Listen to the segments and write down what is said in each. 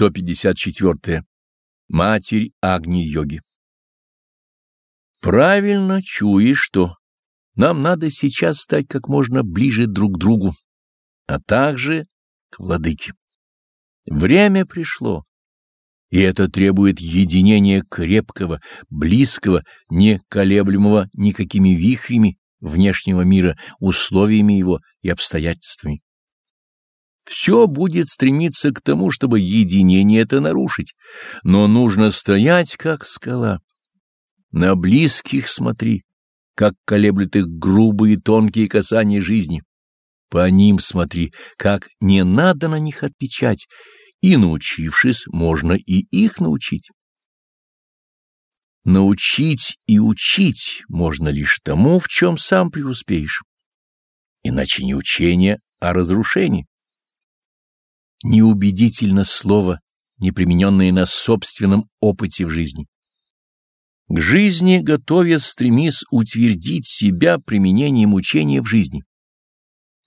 154. Матерь Агни-йоги Правильно чуешь, что нам надо сейчас стать как можно ближе друг к другу, а также к владыке. Время пришло, и это требует единения крепкого, близкого, не колеблемого никакими вихрями внешнего мира, условиями его и обстоятельствами. Все будет стремиться к тому, чтобы единение это нарушить, но нужно стоять, как скала. На близких смотри, как колеблют их грубые тонкие касания жизни. По ним смотри, как не надо на них отпечать, и, научившись, можно и их научить. Научить и учить можно лишь тому, в чем сам преуспеешь. Иначе не учение, а разрушение. Неубедительно слово, не примененное на собственном опыте в жизни. К жизни, готовясь, стремись утвердить себя применением учения в жизни.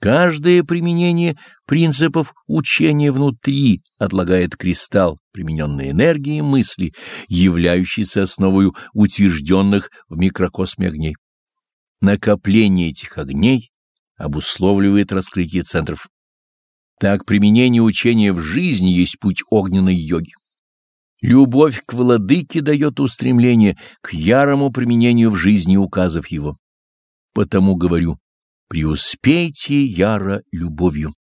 Каждое применение принципов учения внутри отлагает кристалл примененной энергии мысли, являющейся основой утвержденных в микрокосме огней. Накопление этих огней обусловливает раскрытие центров. Так применение учения в жизни есть путь огненной йоги. Любовь к владыке дает устремление к ярому применению в жизни указов его. Потому говорю, преуспейте яро любовью.